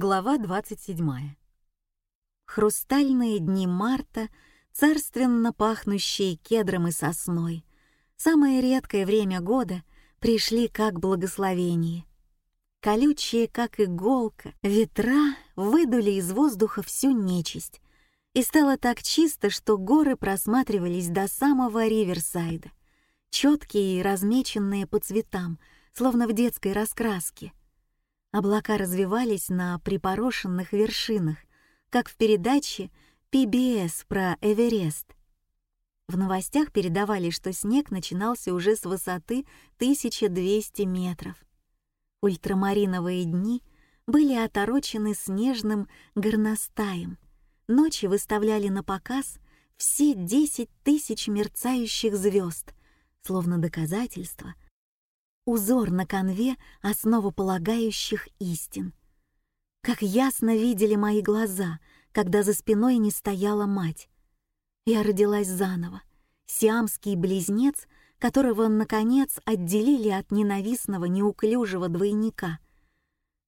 Глава 27. Хрустальные дни марта, царственно пахнущие кедром и сосной, самое редкое время года, пришли как благословение. Колючие, как иголка, ветра выдули из воздуха всю нечисть, и стало так чисто, что горы просматривались до самого Риверсайда, четкие и размеченные по цветам, словно в детской раскраске. Облака развивались на припорошенных вершинах, как в передаче PBS про Эверест. В новостях передавали, что снег начинался уже с высоты 1200 метров. Ультрамариновые дни были оторочены снежным горностаем. Ночи выставляли на показ все 10 тысяч мерцающих звезд, словно доказательство — узор на конве основополагающих истин. Как ясно видели мои глаза, когда за спиной не стояла мать. Я родилась заново, сиамский близнец, которого, наконец, отделили от ненавистного неуклюжего двойника.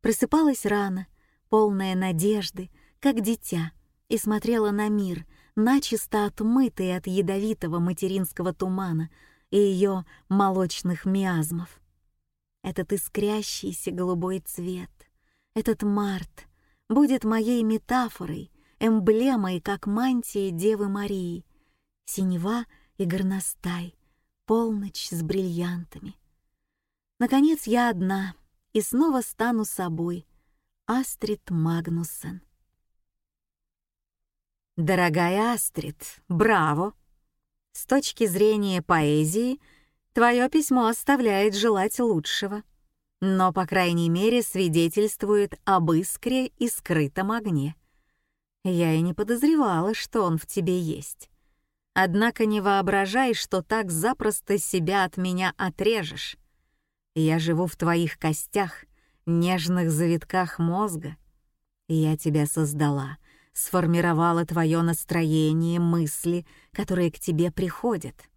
Просыпалась рано, полная надежды, как дитя, и смотрела на мир, начисто отмытый от ядовитого материнского тумана и ее молочных миазмов этот искрящийся голубой цвет, этот март будет моей метафорой, эмблемой, как мантия Девы Марии, синева и горностай, полночь с бриллиантами. Наконец я одна и снова стану собой, Астрид Магнуссен. Дорогая Астрид, браво! С точки зрения поэзии — Твое письмо оставляет желать лучшего, но, по крайней мере, свидетельствует об искре и скрытом огне. Я и не подозревала, что он в тебе есть. Однако не воображай, что так запросто себя от меня отрежешь. Я живу в твоих костях, нежных завитках мозга. Я тебя создала, сформировала твое настроение, мысли, которые к тебе приходят.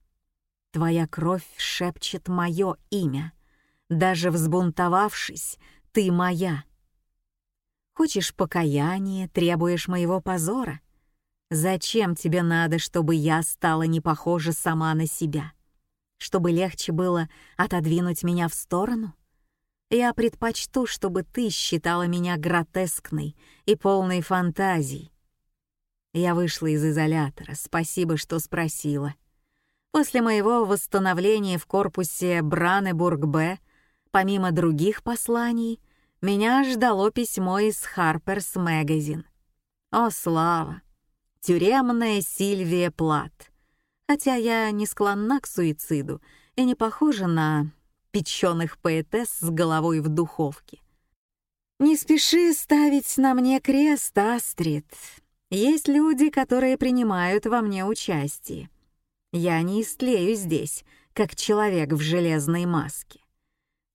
Твоя кровь шепчет мое имя. Даже взбунтовавшись, ты моя. Хочешь покаяния, требуешь моего позора? Зачем тебе надо, чтобы я стала не похожа сама на себя? Чтобы легче было отодвинуть меня в сторону? Я предпочту, чтобы ты считала меня гротескной и полной фантазией. Я вышла из изолятора, спасибо, что спросила. После моего восстановления в корпусе Бранебург-Б, помимо других посланий, меня ждало письмо из Harper's Magazine. О, слава! Тюремная Сильвия Плат. Хотя я не склонна к суициду и не похожа на печеных поэтесс с головой в духовке. Не спеши ставить на мне крест, Астрид. Есть люди, которые принимают во мне участие. Я не истлею здесь, как человек в железной маске.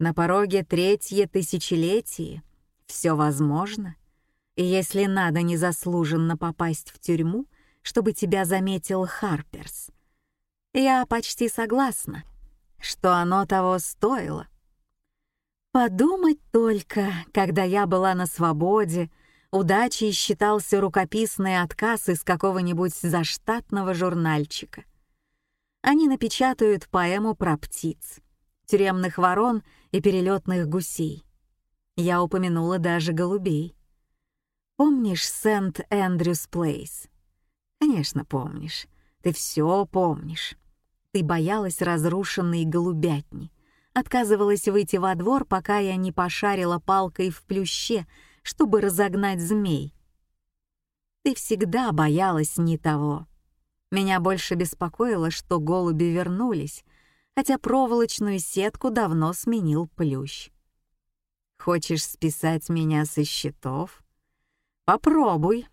На пороге третье тысячелетие. Все возможно. И если надо незаслуженно попасть в тюрьму, чтобы тебя заметил Харперс, я почти согласна, что оно того стоило. Подумать только, когда я была на свободе, удачей считался рукописный отказ из какого-нибудь заштатного журнальчика — они напечатают поэму про птиц, тюремных ворон и перелетных гусей. Я упомянула даже голубей. Помнишь Сент-Эндрюс Плейс? Конечно, помнишь. Ты все помнишь. Ты боялась разрушенной голубятни, отказывалась выйти во двор, пока я не пошарила палкой в плюще, чтобы разогнать змей. Ты всегда боялась не того. Меня больше беспокоило, что голуби вернулись, хотя проволочную сетку давно сменил плющ. Хочешь списать меня со счетов? Попробуй.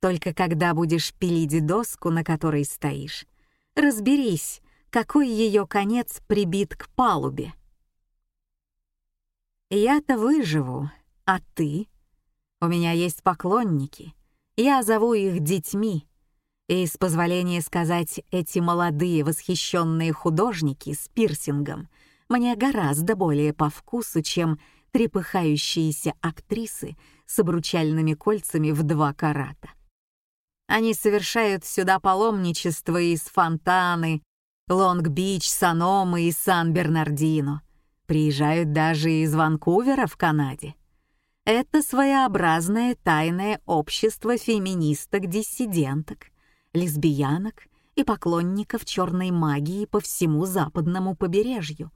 Только когда будешь пилить доску, на которой стоишь, разберись, какой ее конец прибит к палубе. Я-то выживу, а ты? У меня есть поклонники. Я зову их детьми. И, с позволения сказать, эти молодые восхищенные художники с пирсингом мне гораздо более по вкусу, чем трепыхающиеся актрисы с обручальными кольцами в два карата. Они совершают сюда паломничество из Фонтаны, Лонг-Бич, Саномы и Сан-Бернардино. Приезжают даже из Ванкувера в Канаде. Это своеобразное тайное общество феминисток-диссиденток, лесбиянок и поклонников черной магии по всему западному побережью.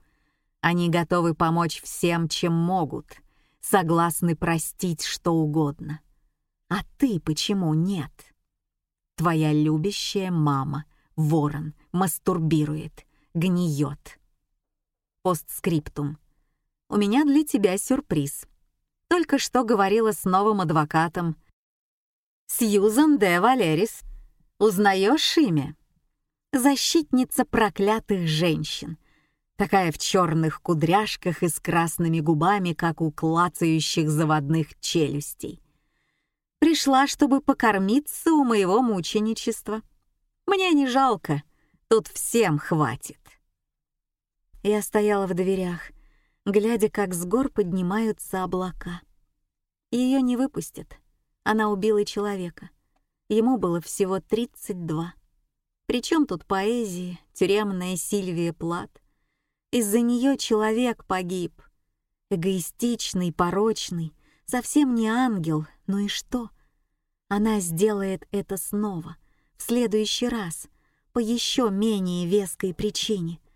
Они готовы помочь всем, чем могут, согласны простить что угодно. А ты почему нет? Твоя любящая мама, ворон, мастурбирует, гниет. Постскриптум. У меня для тебя сюрприз. Только что говорила с новым адвокатом. Сьюзан Де Валерис. Узнаешь имя? Защитница проклятых женщин. Такая в черных кудряшках и с красными губами, как у клацающих заводных челюстей. Пришла, чтобы покормиться у моего мученичества. Мне не жалко, тут всем хватит. Я стояла в дверях, глядя, как с гор поднимаются облака. Ее не выпустят. Она убила человека. Ему было всего 32. Причем тут поэзия, тюремная Сильвия Плат. Из-за нее человек погиб. Эгоистичный, порочный, совсем не ангел, ну и что? Она сделает это снова, в следующий раз, по еще менее веской причине —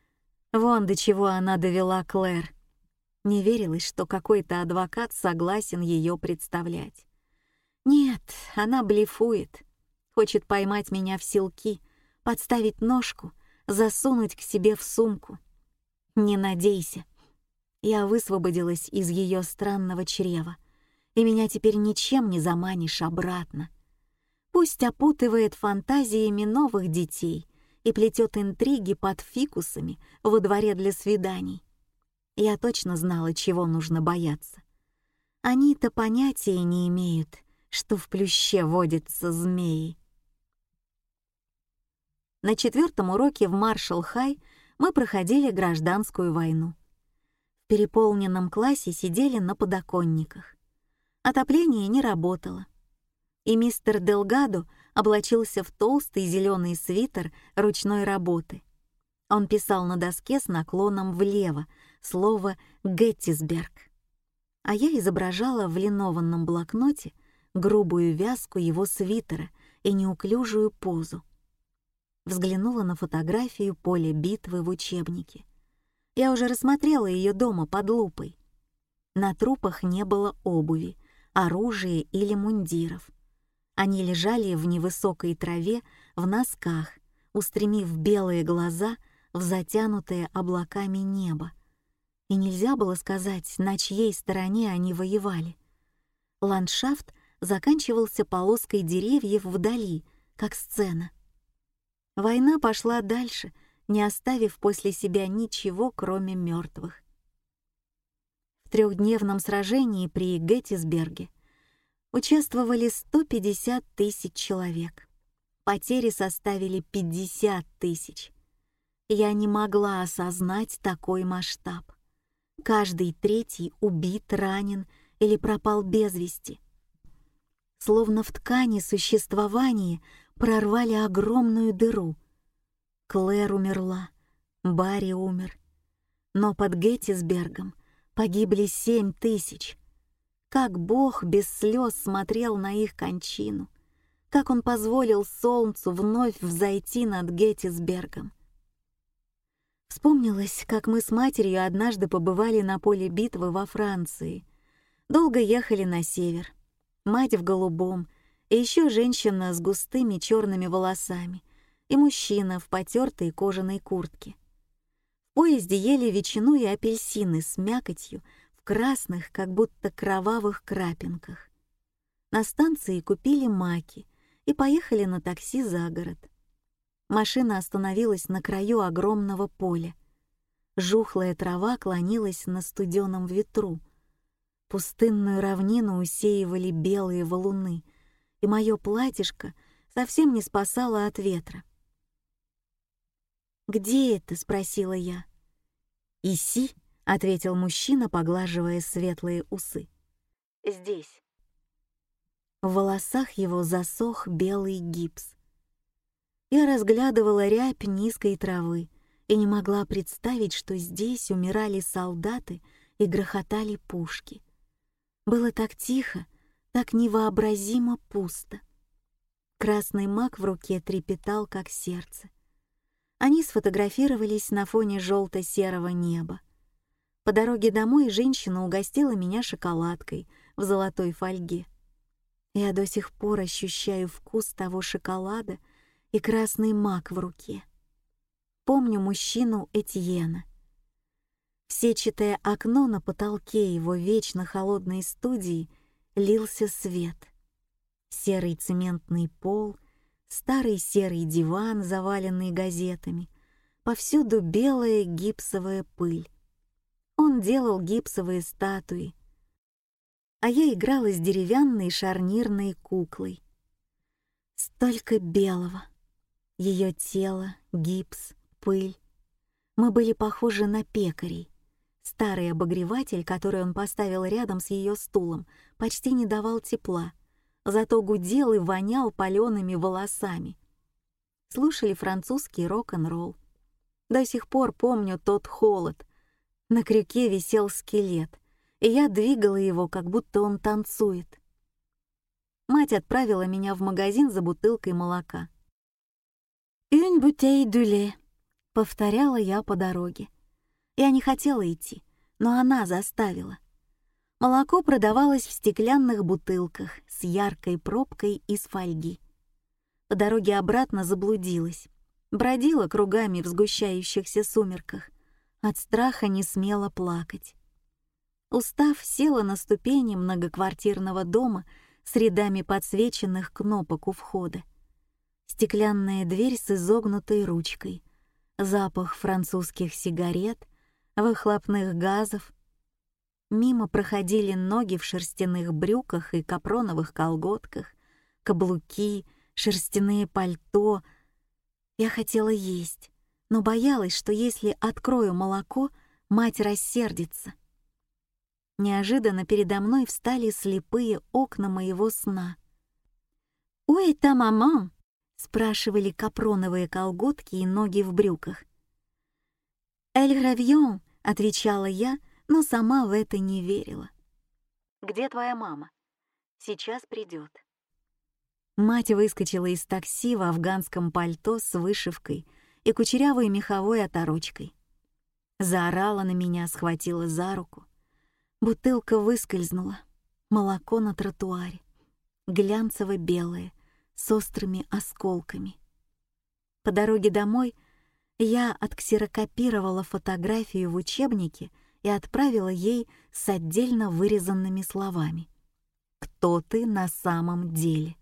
Вон до чего она довела Клэр. Не верилось, что какой-то адвокат согласен ее представлять. Нет, она блефует. Хочет поймать меня в селки, подставить ножку, засунуть к себе в сумку. Не надейся. Я высвободилась из ее странного чрева, и меня теперь ничем не заманишь обратно. Пусть опутывает фантазиями новых детей — и плетет интриги под фикусами во дворе для свиданий. Я точно знала, чего нужно бояться. Они-то понятия не имеют, что в плюще водятся змеи. На четвертом уроке в Маршалл-Хай мы проходили гражданскую войну. В переполненном классе сидели на подоконниках. Отопление не работало. И мистер Делгадо облачился в толстый зеленый свитер ручной работы. Он писал на доске с наклоном влево слово «Геттисберг». А я изображала в линованном блокноте грубую вязку его свитера и неуклюжую позу. Взглянула на фотографию поля битвы в учебнике. Я уже рассмотрела ее дома под лупой. На трупах не было обуви, оружия или мундиров. Они лежали в невысокой траве в носках, устремив белые глаза в затянутое облаками небо. И нельзя было сказать, на чьей стороне они воевали. Ландшафт заканчивался полоской деревьев вдали, как сцена. Война пошла дальше, не оставив после себя ничего, кроме мертвых. В трехдневном сражении при Геттисберге участвовали 150 тысяч человек. Потери составили 50 тысяч. Я не могла осознать такой масштаб. Каждый третий убит, ранен или пропал без вести. Словно в ткани существования прорвали огромную дыру. Клэр умерла, Барри умер. Но под Геттисбергом погибли семь тысяч — как Бог без слез смотрел на их кончину, как Он позволил солнцу вновь взойти над Геттисбергом. Вспомнилось, как мы с матерью однажды побывали на поле битвы во Франции. Долго ехали на север. Мать в голубом, и еще женщина с густыми черными волосами, и мужчина в потертой кожаной куртке. В поезде ели ветчину и апельсины с мякотью, красных, как будто кровавых крапинках. На станции купили маки и поехали на такси за город. Машина остановилась на краю огромного поля. Жухлая трава клонилась на студеном ветру. Пустынную равнину усеивали белые валуны, и мое платьишко совсем не спасало от ветра. «Где это?» — спросила я. «Иси», — ответил мужчина, поглаживая светлые усы. «Здесь». В волосах его засох белый гипс. Я разглядывала рябь низкой травы и не могла представить, что здесь умирали солдаты и грохотали пушки. Было так тихо, так невообразимо пусто. Красный мак в руке трепетал, как сердце. Они сфотографировались на фоне желто-серого неба. По дороге домой женщина угостила меня шоколадкой в золотой фольге. Я до сих пор ощущаю вкус того шоколада и красный мак в руке. Помню мужчину Этьена. В сетчатое окно на потолке его вечно холодной студии лился свет. Серый цементный пол, старый серый диван, заваленный газетами, повсюду белая гипсовая пыль. Он делал гипсовые статуи, а я играла с деревянной шарнирной куклой. Столько белого. Ее тело, гипс, пыль. Мы были похожи на пекарей. Старый обогреватель, который он поставил рядом с ее стулом, почти не давал тепла, зато гудел и вонял палеными волосами. Слушали французский рок-н-ролл. До сих пор помню тот холод, на крюке висел скелет, и я двигала его, как будто он танцует. Мать отправила меня в магазин за бутылкой молока. «Une bouteille de lait», — повторяла я по дороге. Я не хотела идти, но она заставила. Молоко продавалось в стеклянных бутылках с яркой пробкой из фольги. По дороге обратно заблудилась, бродила кругами в сгущающихся сумерках, от страха не смела плакать. Устав, села на ступени многоквартирного дома с рядами подсвеченных кнопок у входа. Стеклянная дверь с изогнутой ручкой, запах французских сигарет, выхлопных газов. Мимо проходили ноги в шерстяных брюках и капроновых колготках, каблуки, шерстяные пальто. Я хотела есть но боялась, что если открою молоко, мать рассердится. Неожиданно передо мной встали слепые окна моего сна. «Ой, та мама!» — спрашивали капроновые колготки и ноги в брюках. «Эль Гравьон!» — отвечала я, но сама в это не верила. «Где твоя мама? Сейчас придет». Мать выскочила из такси в афганском пальто с вышивкой — и кучерявой меховой оторочкой. Заорала на меня, схватила за руку. Бутылка выскользнула. Молоко на тротуаре. Глянцево-белое, с острыми осколками. По дороге домой я отксерокопировала фотографию в учебнике и отправила ей с отдельно вырезанными словами. «Кто ты на самом деле?»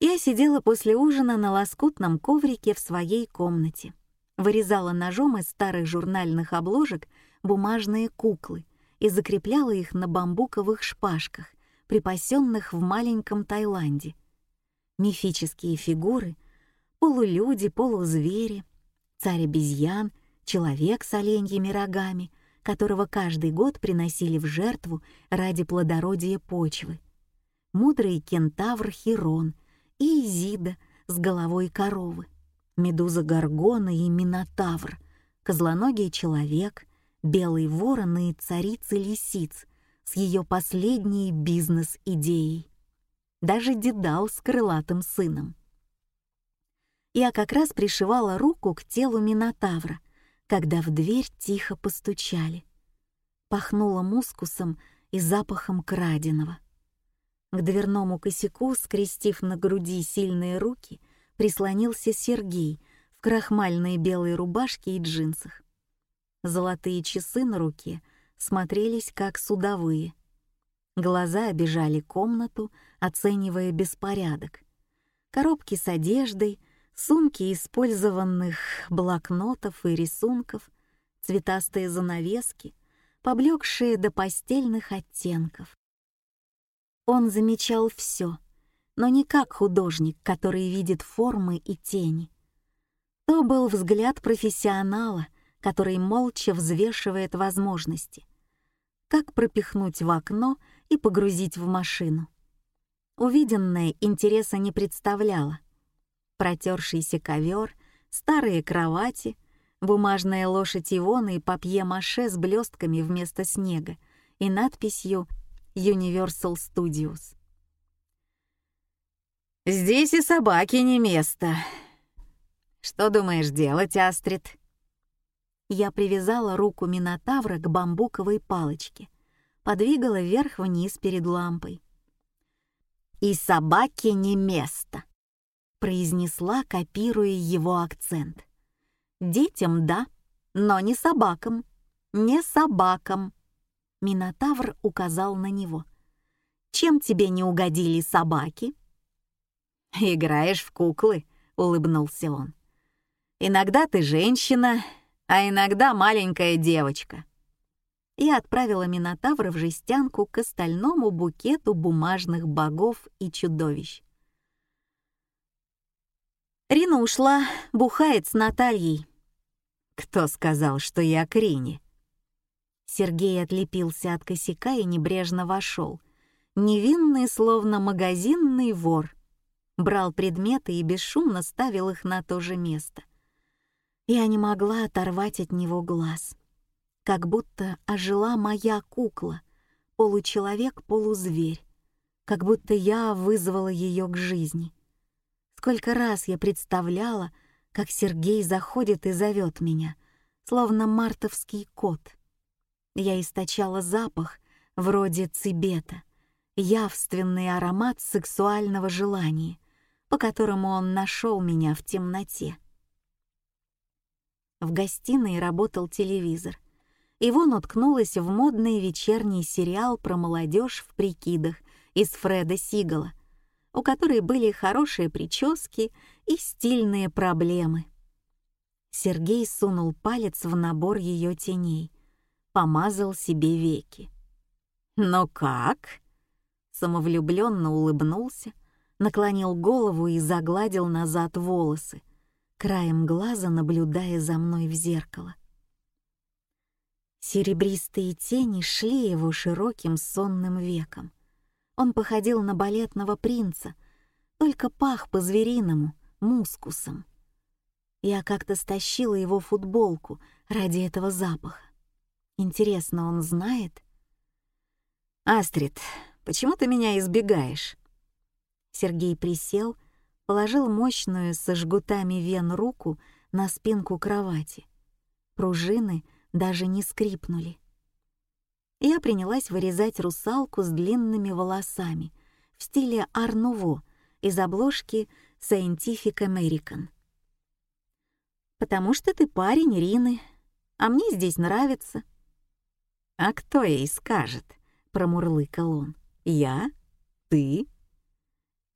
Я сидела после ужина на лоскутном коврике в своей комнате. Вырезала ножом из старых журнальных обложек бумажные куклы и закрепляла их на бамбуковых шпажках, припасенных в маленьком Таиланде. Мифические фигуры — полулюди, полузвери, царь-обезьян, человек с оленьими рогами, которого каждый год приносили в жертву ради плодородия почвы, мудрый кентавр Хирон — и Изида с головой коровы, медуза Гаргона и Минотавр, козлоногий человек, белый ворон и царица лисиц с ее последней бизнес-идеей. Даже Дедал с крылатым сыном. Я как раз пришивала руку к телу Минотавра, когда в дверь тихо постучали. Пахнуло мускусом и запахом краденого. К дверному косяку, скрестив на груди сильные руки, прислонился Сергей в крахмальной белой рубашке и джинсах. Золотые часы на руке смотрелись как судовые. Глаза обижали комнату, оценивая беспорядок. Коробки с одеждой, сумки использованных блокнотов и рисунков, цветастые занавески, поблекшие до постельных оттенков. Он замечал все, но не как художник, который видит формы и тени. То был взгляд профессионала, который молча взвешивает возможности. Как пропихнуть в окно и погрузить в машину, Увиденное интереса не представляло. Протершийся ковер, старые кровати, бумажная лошадь Ивоны и папье-маше с блестками вместо снега и надписью Universal Studios. «Здесь и собаки не место. Что думаешь делать, Астрид?» Я привязала руку Минотавра к бамбуковой палочке, подвигала вверх-вниз перед лампой. «И собаке не место», — произнесла, копируя его акцент. «Детям — да, но не собакам, не собакам». Минотавр указал на него. «Чем тебе не угодили собаки?» «Играешь в куклы», — улыбнулся он. «Иногда ты женщина, а иногда маленькая девочка». И отправила Минотавра в жестянку к остальному букету бумажных богов и чудовищ. Рина ушла, бухает с Натальей. «Кто сказал, что я к Рине?» Сергей отлепился от косяка и небрежно вошел. Невинный, словно магазинный вор. Брал предметы и бесшумно ставил их на то же место — я не могла оторвать от него глаз. Как будто ожила моя кукла, получеловек-полузверь. Как будто я вызвала ее к жизни. Сколько раз я представляла, как Сергей заходит и зовет меня, словно мартовский кот. Я источала запах, вроде цибета, явственный аромат сексуального желания, по которому он нашел меня в темноте. В гостиной работал телевизор. Ивон уткнулась в модный вечерний сериал про молодежь в прикидах из Фреда Сигала, у которой были хорошие прически и стильные проблемы. Сергей сунул палец в набор ее теней, помазал себе веки. «Ну как?» Самовлюбленно улыбнулся, наклонил голову и загладил назад волосы, краем глаза наблюдая за мной в зеркало. Серебристые тени шли его широким сонным веком. Он походил на балетного принца, только пах по-звериному, мускусом. Я как-то стащила его футболку ради этого запаха. Интересно, он знает? «Астрид, почему ты меня избегаешь?» Сергей присел положил мощную со жгутами вен руку на спинку кровати. Пружины даже не скрипнули. Я принялась вырезать русалку с длинными волосами в стиле Арнуво из обложки Scientific American. «Потому что ты парень Рины, а мне здесь нравится». «А кто ей скажет?» — промурлыкал он. «Я? Ты?»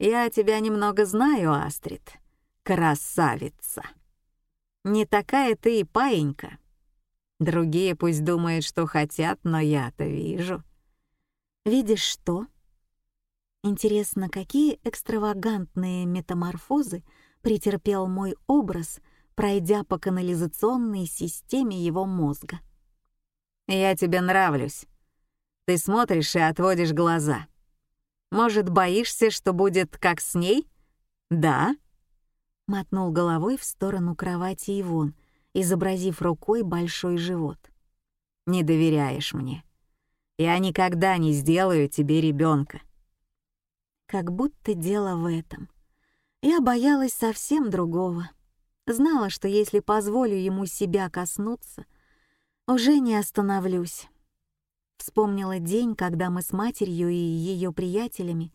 Я тебя немного знаю, Астрид. Красавица. Не такая ты и паинька. Другие пусть думают, что хотят, но я-то вижу. Видишь что? Интересно, какие экстравагантные метаморфозы претерпел мой образ, пройдя по канализационной системе его мозга. Я тебе нравлюсь. Ты смотришь и отводишь глаза. Может, боишься, что будет как с ней? Да?» Мотнул головой в сторону кровати Ивон, изобразив рукой большой живот. «Не доверяешь мне. Я никогда не сделаю тебе ребенка. Как будто дело в этом. Я боялась совсем другого. Знала, что если позволю ему себя коснуться, уже не остановлюсь. Вспомнила день, когда мы с матерью и ее приятелями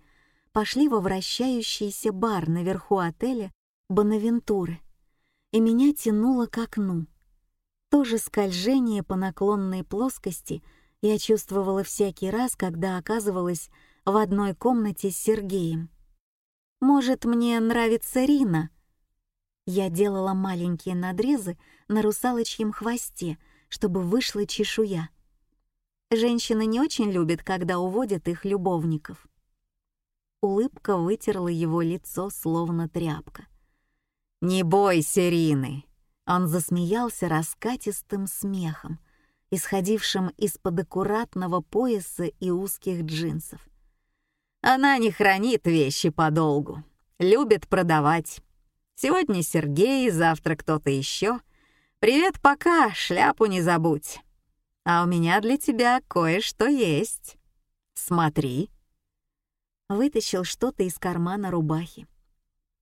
пошли во вращающийся бар наверху отеля Бонавентуры, и меня тянуло к окну. То же скольжение по наклонной плоскости я чувствовала всякий раз, когда оказывалась в одной комнате с Сергеем. «Может, мне нравится Рина?» Я делала маленькие надрезы на русалочьем хвосте, чтобы вышла чешуя — Женщины не очень любят, когда уводят их любовников. Улыбка вытерла его лицо, словно тряпка. «Не бойся, Рины!» Он засмеялся раскатистым смехом, исходившим из-под аккуратного пояса и узких джинсов. Она не хранит вещи подолгу, любит продавать. Сегодня Сергей, завтра кто-то еще. Привет, пока, шляпу не забудь. А у меня для тебя кое-что есть. Смотри. Вытащил что-то из кармана рубахи.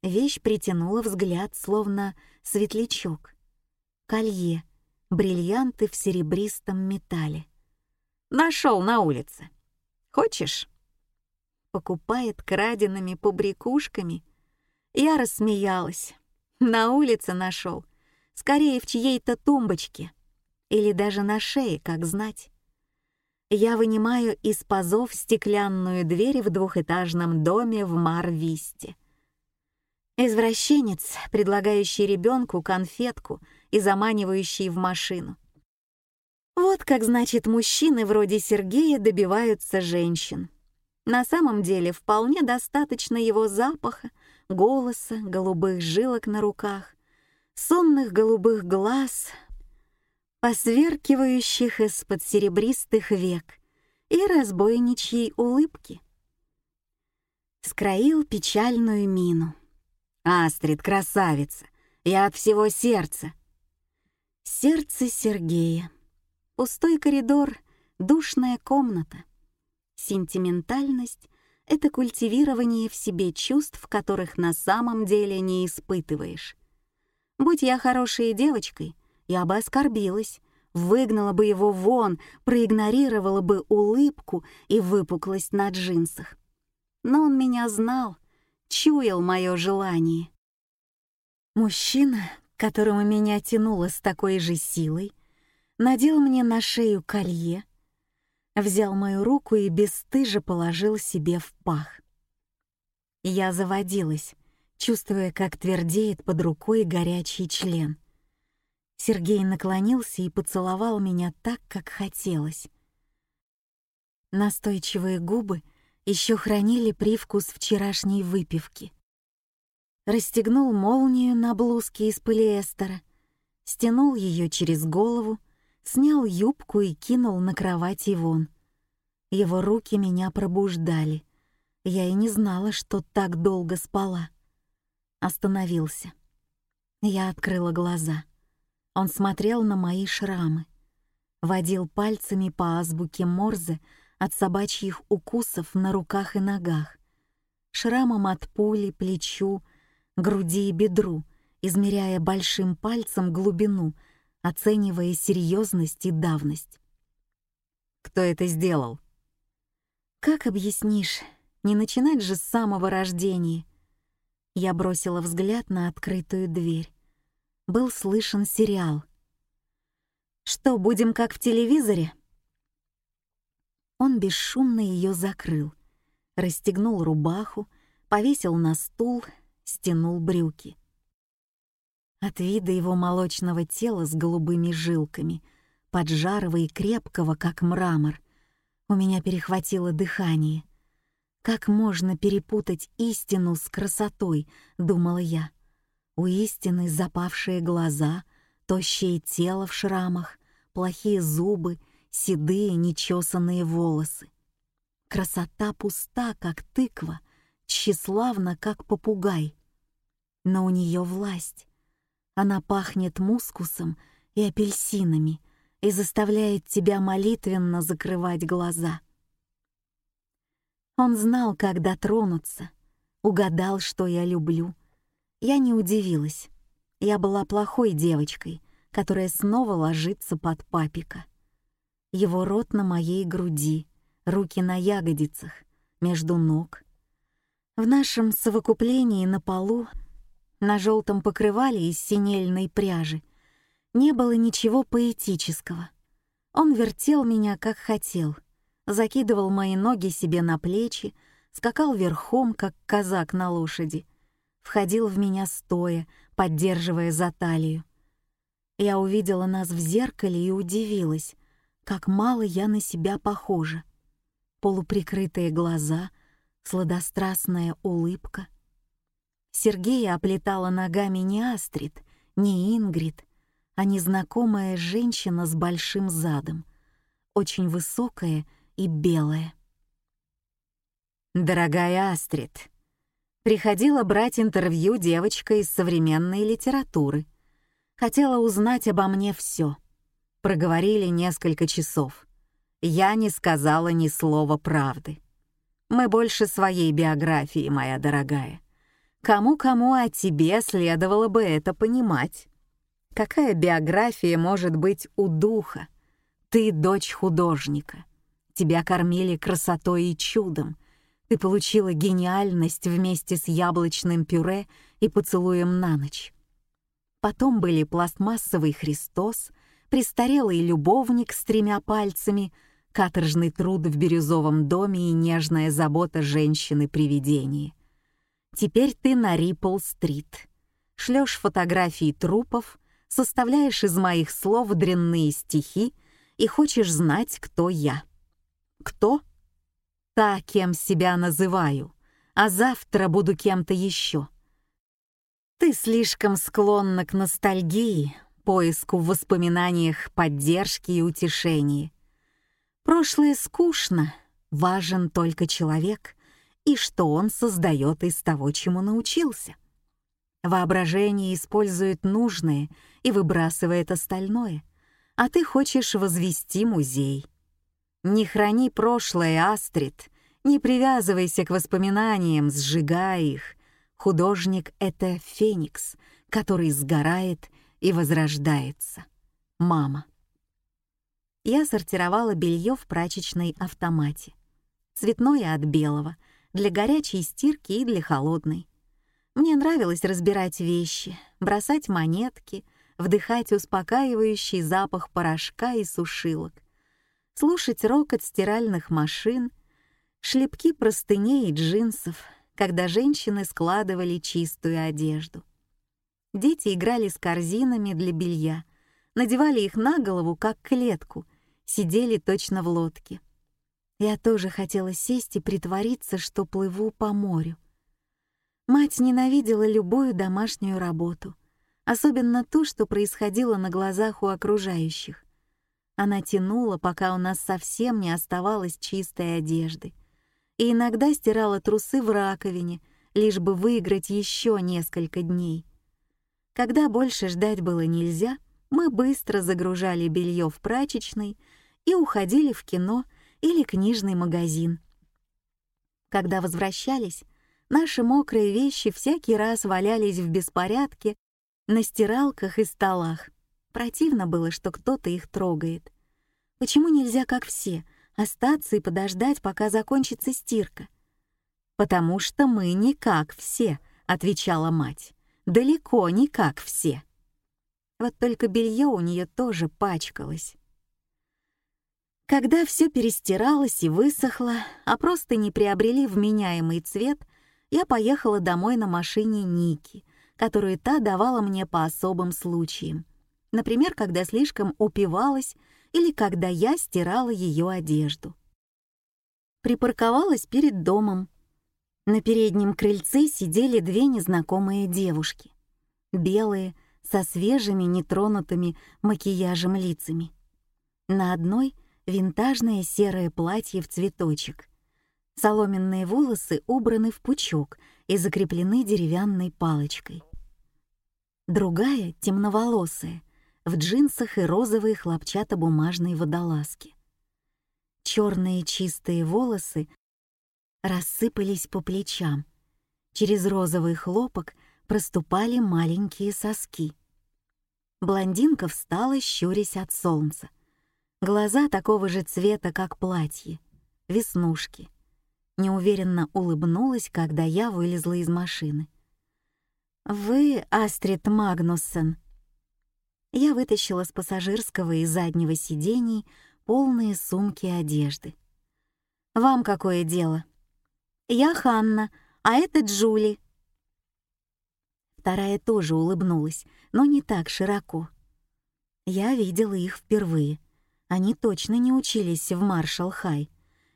Вещь притянула взгляд, словно светлячок. Колье, бриллианты в серебристом металле. Нашел на улице. Хочешь? Покупает краденными побрякушками. Я рассмеялась. На улице нашел. Скорее в чьей-то тумбочке. Или даже на шее, как знать. Я вынимаю из пазов стеклянную дверь в двухэтажном доме в Марвисте. Извращенец, предлагающий ребенку конфетку и заманивающий в машину. Вот как, значит, мужчины вроде Сергея добиваются женщин. На самом деле вполне достаточно его запаха, голоса, голубых жилок на руках, сонных голубых глаз, посверкивающих из-под серебристых век и разбойничьей улыбки. Скроил печальную мину. «Астрид, красавица! Я от всего сердца!» Сердце Сергея. Пустой коридор, душная комната. Сентиментальность — это культивирование в себе чувств, которых на самом деле не испытываешь. Будь я хорошей девочкой, я бы оскорбилась, выгнала бы его вон, проигнорировала бы улыбку и выпуклость на джинсах. Но он меня знал, чуял мое желание. Мужчина, которому меня тянуло с такой же силой, надел мне на шею колье, взял мою руку и бесстыже положил себе в пах. Я заводилась, чувствуя, как твердеет под рукой горячий член. Сергей наклонился и поцеловал меня так, как хотелось. Настойчивые губы — еще хранили привкус вчерашней выпивки. Расстегнул молнию на блузке из полиэстера, стянул ее через голову, снял юбку и кинул на кровать Ивон. Его руки меня пробуждали. Я и не знала, что так долго спала. Остановился. Я открыла глаза. Он смотрел на мои шрамы. Водил пальцами по азбуке Морзе, от собачьих укусов на руках и ногах, шрамом от пули, плечу, груди и бедру, измеряя большим пальцем глубину, оценивая серьезность и давность. Кто это сделал? Как объяснишь? Не начинать же с самого рождения. Я бросила взгляд на открытую дверь. Был слышен сериал. Что, будем как в телевизоре? Он бесшумно ее закрыл, расстегнул рубаху, повесил на стул, стянул брюки. От вида его молочного тела с голубыми жилками, поджарого и крепкого, как мрамор, у меня перехватило дыхание. Как можно перепутать истину с красотой, думала я. У истины запавшие глаза, тощее тело в шрамах, плохие зубы — седые нечесанные волосы. Красота пуста, как тыква, тщеславна, как попугай. Но у нее власть. Она пахнет мускусом и апельсинами и заставляет тебя молитвенно закрывать глаза. Он знал, как дотронуться, угадал, что я люблю. Я не удивилась. Я была плохой девочкой, которая снова ложится под папика его рот на моей груди, руки на ягодицах, между ног. В нашем совокуплении на полу, на желтом покрывале из синельной пряжи, не было ничего поэтического. Он вертел меня как хотел, закидывал мои ноги себе на плечи, скакал верхом, как казак на лошади, входил в меня стоя, поддерживая за талию. Я увидела нас в зеркале и удивилась, как мало я на себя похожа. Полуприкрытые глаза, сладострастная улыбка. Сергея оплетала ногами не Астрид, не Ингрид, а незнакомая женщина с большим задом, очень высокая и белая. Дорогая Астрид, приходила брать интервью девочка из современной литературы. Хотела узнать обо мне все. Проговорили несколько часов. Я не сказала ни слова правды. Мы больше своей биографии, моя дорогая. Кому-кому, а тебе следовало бы это понимать. Какая биография может быть у духа? Ты дочь художника. Тебя кормили красотой и чудом. Ты получила гениальность вместе с яблочным пюре и поцелуем на ночь. Потом были пластмассовый Христос, престарелый любовник с тремя пальцами, каторжный труд в бирюзовом доме и нежная забота женщины-привидения. Теперь ты на Риппл-стрит. Шлешь фотографии трупов, составляешь из моих слов дрянные стихи и хочешь знать, кто я. Кто? Та, кем себя называю, а завтра буду кем-то еще. Ты слишком склонна к ностальгии, поиску в воспоминаниях поддержки и утешения. Прошлое скучно, важен только человек и что он создает из того, чему научился. Воображение использует нужное и выбрасывает остальное, а ты хочешь возвести музей. Не храни прошлое, Астрид, не привязывайся к воспоминаниям, сжигая их. Художник — это феникс, который сгорает и возрождается. Мама. Я сортировала белье в прачечной автомате. Цветное от белого, для горячей стирки и для холодной. Мне нравилось разбирать вещи, бросать монетки, вдыхать успокаивающий запах порошка и сушилок, слушать рокот стиральных машин, шлепки простыней и джинсов, когда женщины складывали чистую одежду. Дети играли с корзинами для белья, надевали их на голову, как клетку, сидели точно в лодке. Я тоже хотела сесть и притвориться, что плыву по морю. Мать ненавидела любую домашнюю работу, особенно ту, что происходило на глазах у окружающих. Она тянула, пока у нас совсем не оставалось чистой одежды, и иногда стирала трусы в раковине, лишь бы выиграть еще несколько дней. Когда больше ждать было нельзя, мы быстро загружали белье в прачечной и уходили в кино или книжный магазин. Когда возвращались, Наши мокрые вещи всякий раз валялись в беспорядке на стиралках и столах. Противно было, что кто-то их трогает. Почему нельзя, как все, остаться и подождать, пока закончится стирка? «Потому что мы не как все», — отвечала мать. «Далеко не как все». Вот только белье у нее тоже пачкалось. Когда все перестиралось и высохло, а просто не приобрели вменяемый цвет — я поехала домой на машине Ники, которую та давала мне по особым случаям. Например, когда слишком упивалась или когда я стирала ее одежду. Припарковалась перед домом. На переднем крыльце сидели две незнакомые девушки. Белые, со свежими, нетронутыми макияжем лицами. На одной — винтажное серое платье в цветочек — Соломенные волосы убраны в пучок и закреплены деревянной палочкой. Другая, темноволосая, в джинсах и розовой хлопчатобумажной водолазке. Черные чистые волосы рассыпались по плечам. Через розовый хлопок проступали маленькие соски. Блондинка встала, щурясь от солнца. Глаза такого же цвета, как платье. Веснушки неуверенно улыбнулась, когда я вылезла из машины. «Вы Астрид Магнуссен?» Я вытащила с пассажирского и заднего сидений полные сумки одежды. «Вам какое дело?» «Я Ханна, а это Джули». Вторая тоже улыбнулась, но не так широко. Я видела их впервые. Они точно не учились в Маршалл-Хай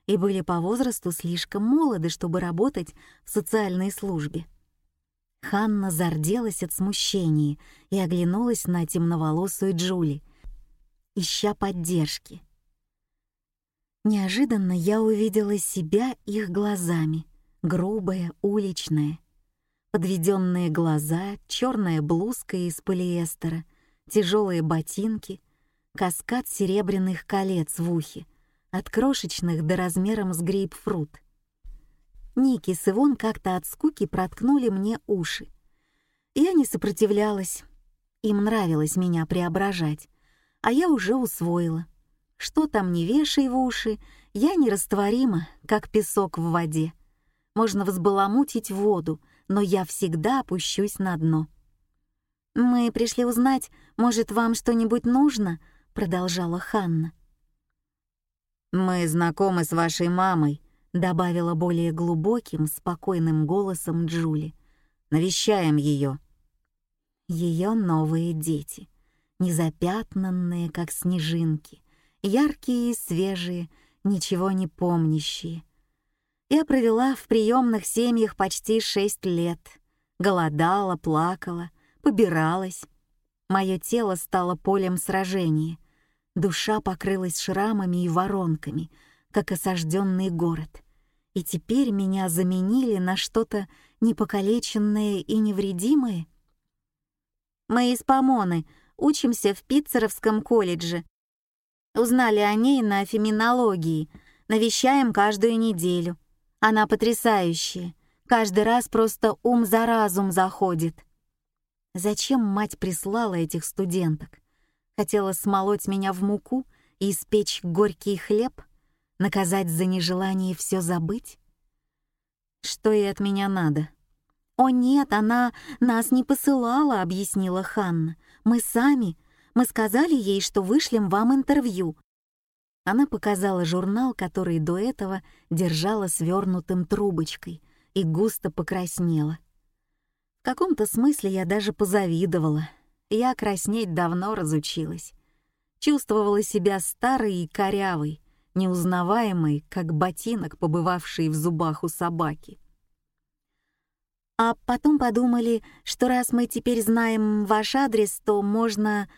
и были по возрасту слишком молоды, чтобы работать в социальной службе. Ханна зарделась от смущения и оглянулась на темноволосую Джули, ища поддержки. Неожиданно я увидела себя их глазами, грубая, уличная. Подведенные глаза, черная блузка из полиэстера, тяжелые ботинки, каскад серебряных колец в ухе, от крошечных до размером с грейпфрут. Ники с Ивон как-то от скуки проткнули мне уши. Я не сопротивлялась. Им нравилось меня преображать, а я уже усвоила. Что там не вешай в уши, я нерастворима, как песок в воде. Можно взбаламутить воду, но я всегда опущусь на дно. «Мы пришли узнать, может, вам что-нибудь нужно?» — продолжала Ханна. «Мы знакомы с вашей мамой», — добавила более глубоким, спокойным голосом Джули. «Навещаем ее». Ее новые дети, незапятнанные, как снежинки, яркие свежие, ничего не помнящие. Я провела в приемных семьях почти шесть лет. Голодала, плакала, побиралась. Мое тело стало полем сражения. Душа покрылась шрамами и воронками, как осажденный город. И теперь меня заменили на что-то непокалеченное и невредимое. Мы из Помоны, учимся в Питцеровском колледже, Узнали о ней на феминологии. Навещаем каждую неделю. Она потрясающая. Каждый раз просто ум за разум заходит. Зачем мать прислала этих студенток? Хотела смолоть меня в муку и испечь горький хлеб? Наказать за нежелание все забыть? Что ей от меня надо? «О нет, она нас не посылала», — объяснила Ханна. «Мы сами, мы сказали ей, что вышлем вам интервью». Она показала журнал, который до этого держала свернутым трубочкой, и густо покраснела. В каком-то смысле я даже позавидовала. Я краснеть давно разучилась. Чувствовала себя старой и корявой, неузнаваемой, как ботинок, побывавший в зубах у собаки. А потом подумали, что раз мы теперь знаем ваш адрес, то можно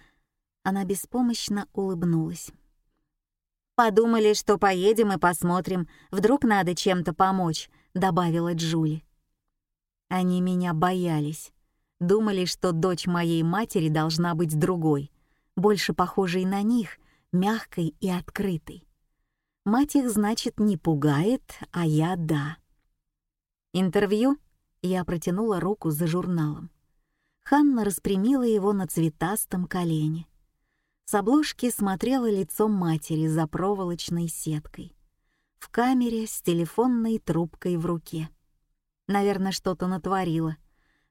она беспомощно улыбнулась. «Подумали, что поедем и посмотрим, вдруг надо чем-то помочь», — добавила Джули. Они меня боялись. Думали, что дочь моей матери должна быть другой, больше похожей на них, мягкой и открытой. Мать их, значит, не пугает, а я — да. «Интервью?» — я протянула руку за журналом. Ханна распрямила его на цветастом колене. С обложки смотрело лицо матери за проволочной сеткой. В камере с телефонной трубкой в руке. Наверное, что-то натворила.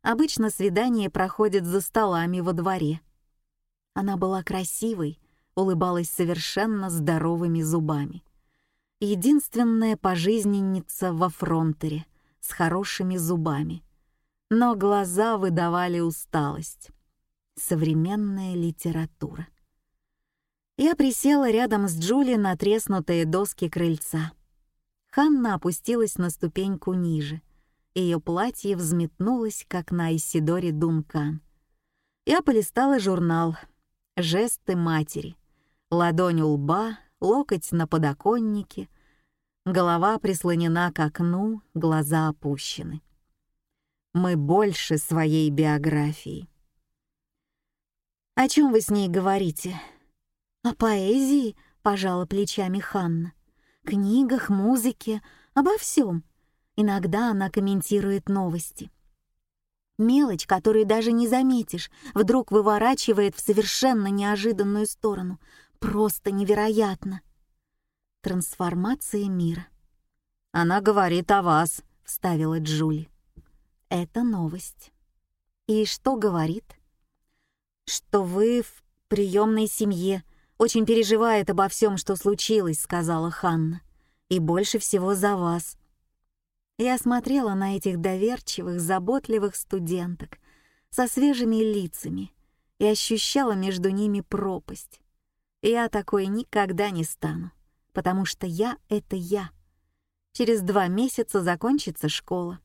Обычно свидания проходят за столами во дворе. Она была красивой, улыбалась совершенно здоровыми зубами. Единственная пожизненница во фронтере с хорошими зубами. Но глаза выдавали усталость. Современная литература. Я присела рядом с Джули на треснутые доски крыльца. Ханна опустилась на ступеньку ниже. Ее платье взметнулось, как на Исидоре Дункан. Я полистала журнал «Жесты матери». Ладонь у лба, локоть на подоконнике, голова прислонена к окну, глаза опущены. Мы больше своей биографии. «О чем вы с ней говорите?» «О поэзии?» — пожала плечами Ханна. «Книгах, музыке, обо всем. Иногда она комментирует новости. Мелочь, которую даже не заметишь, вдруг выворачивает в совершенно неожиданную сторону. Просто невероятно. Трансформация мира. «Она говорит о вас», — вставила Джули. «Это новость». «И что говорит?» «Что вы в приемной семье, очень переживает обо всем, что случилось», — сказала Ханна. «И больше всего за вас». Я смотрела на этих доверчивых, заботливых студенток со свежими лицами и ощущала между ними пропасть. Я такой никогда не стану, потому что я — это я. Через два месяца закончится школа.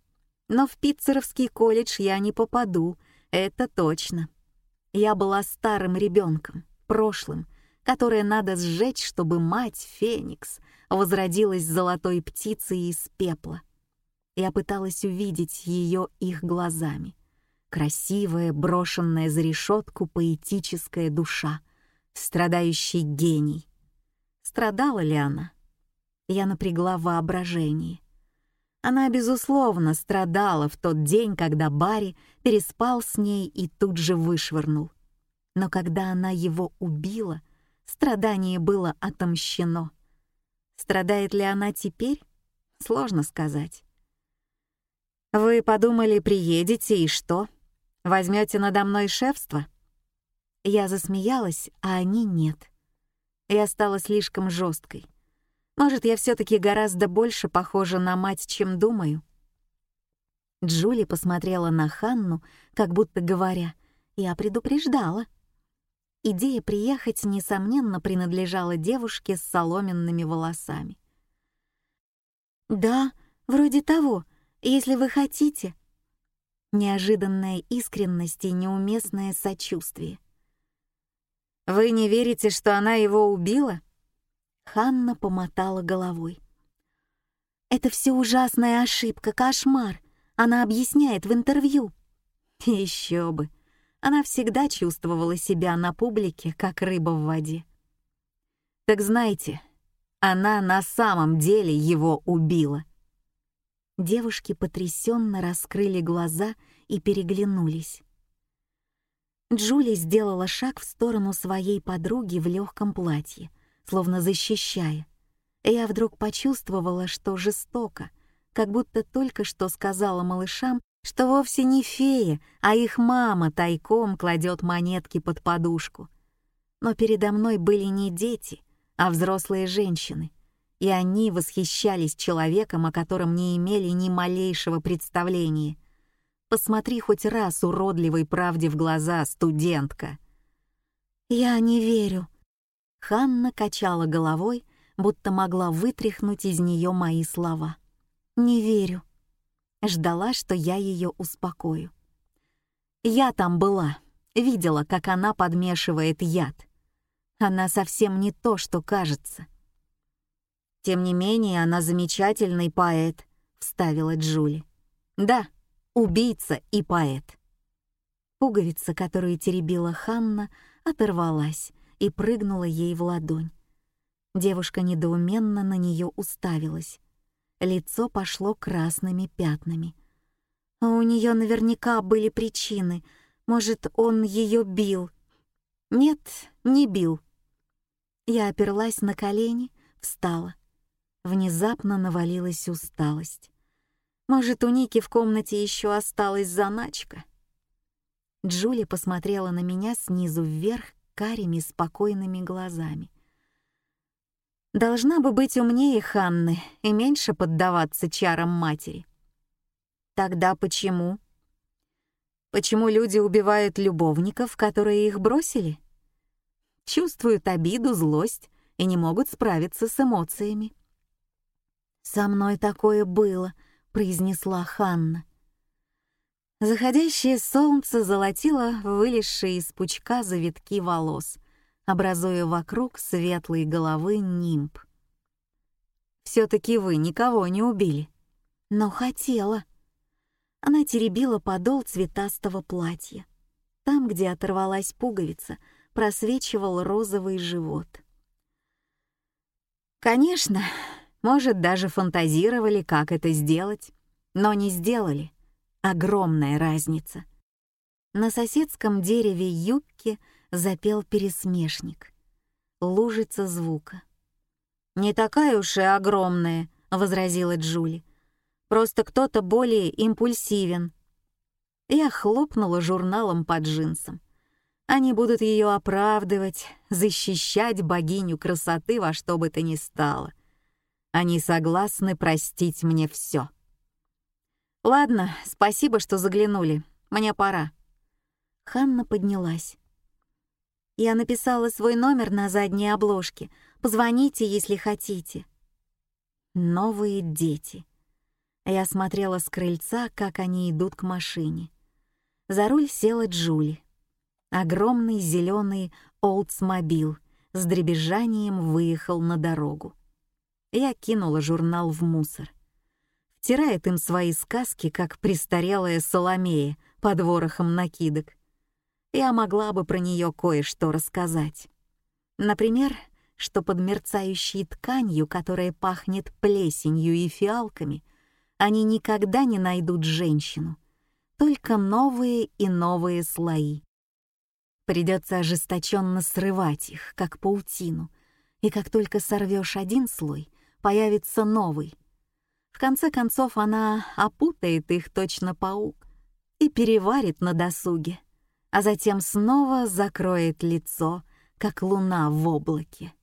Но в Питцеровский колледж я не попаду, это точно. Я была старым ребенком, прошлым, которое надо сжечь, чтобы мать, Феникс, возродилась золотой птицей из пепла. Я пыталась увидеть ее их глазами. Красивая, брошенная за решетку поэтическая душа, страдающий гений. Страдала ли она? Я напрягла воображение. Она, безусловно, страдала в тот день, когда Барри переспал с ней и тут же вышвырнул. Но когда она его убила, страдание было отомщено. Страдает ли она теперь? Сложно сказать. «Вы подумали, приедете и что? Возьмете надо мной шефство?» Я засмеялась, а они нет. Я стала слишком жесткой. Может, я все-таки гораздо больше похожа на мать, чем думаю. Джули посмотрела на Ханну, как будто говоря, «Я предупреждала». Идея приехать, несомненно, принадлежала девушке с соломенными волосами. «Да, вроде того, если вы хотите». Неожиданная искренность и неуместное сочувствие. «Вы не верите, что она его убила?» Ханна помотала головой. «Это все ужасная ошибка, кошмар. Она объясняет в интервью». Еще бы. Она всегда чувствовала себя на публике, как рыба в воде. Так знаете, она на самом деле его убила. Девушки потрясенно раскрыли глаза и переглянулись. Джули сделала шаг в сторону своей подруги в легком платье — словно защищая. И я вдруг почувствовала, что жестоко, как будто только что сказала малышам, что вовсе не фея, а их мама тайком кладет монетки под подушку. Но передо мной были не дети, а взрослые женщины, и они восхищались человеком, о котором не имели ни малейшего представления. Посмотри хоть раз уродливой правде в глаза, студентка. «Я не верю», Ханна качала головой, будто могла вытряхнуть из нее мои слова. «Не верю». Ждала, что я ее успокою. Я там была, видела, как она подмешивает яд. Она совсем не то, что кажется. «Тем не менее, она замечательный поэт», — вставила Джули. «Да, убийца и поэт». Пуговица, которую теребила Ханна, оторвалась, и прыгнула ей в ладонь. Девушка недоуменно на нее уставилась. Лицо пошло красными пятнами. А у нее наверняка были причины. Может, он ее бил. Нет, не бил. Я оперлась на колени, встала. Внезапно навалилась усталость. Может, у Ники в комнате еще осталась заначка? Джули посмотрела на меня снизу вверх карими спокойными глазами. Должна бы быть умнее Ханны и меньше поддаваться чарам матери. Тогда почему? Почему люди убивают любовников, которые их бросили? Чувствуют обиду, злость и не могут справиться с эмоциями. «Со мной такое было», — произнесла Ханна. Заходящее солнце золотило вылезшие из пучка завитки волос, образуя вокруг светлой головы нимб. «Все-таки вы никого не убили». «Но хотела». Она теребила подол цветастого платья. Там, где оторвалась пуговица, просвечивал розовый живот. Конечно, может, даже фантазировали, как это сделать, но не сделали. Огромная разница. На соседском дереве юбки запел пересмешник. Лужица звука. «Не такая уж и огромная», — возразила Джули. «Просто кто-то более импульсивен». Я хлопнула журналом под джинсом. Они будут ее оправдывать, защищать богиню красоты во что бы то ни стало. Они согласны простить мне все. «Ладно, спасибо, что заглянули. Мне пора». Ханна поднялась. «Я написала свой номер на задней обложке. Позвоните, если хотите». Новые дети. Я смотрела с крыльца, как они идут к машине. За руль села Джули. Огромный зеленый Oldsmobile с дребезжанием выехал на дорогу. Я кинула журнал в мусор. Втирает им свои сказки, как престарелая Соломея под ворохом накидок. Я могла бы про нее кое-что рассказать. Например, что под мерцающей тканью, которая пахнет плесенью и фиалками, они никогда не найдут женщину, только новые и новые слои. Придется ожесточенно срывать их, как паутину, и как только сорвешь один слой, появится новый. В конце концов она опутает их точно паук и переварит на досуге, а затем снова закроет лицо, как луна в облаке.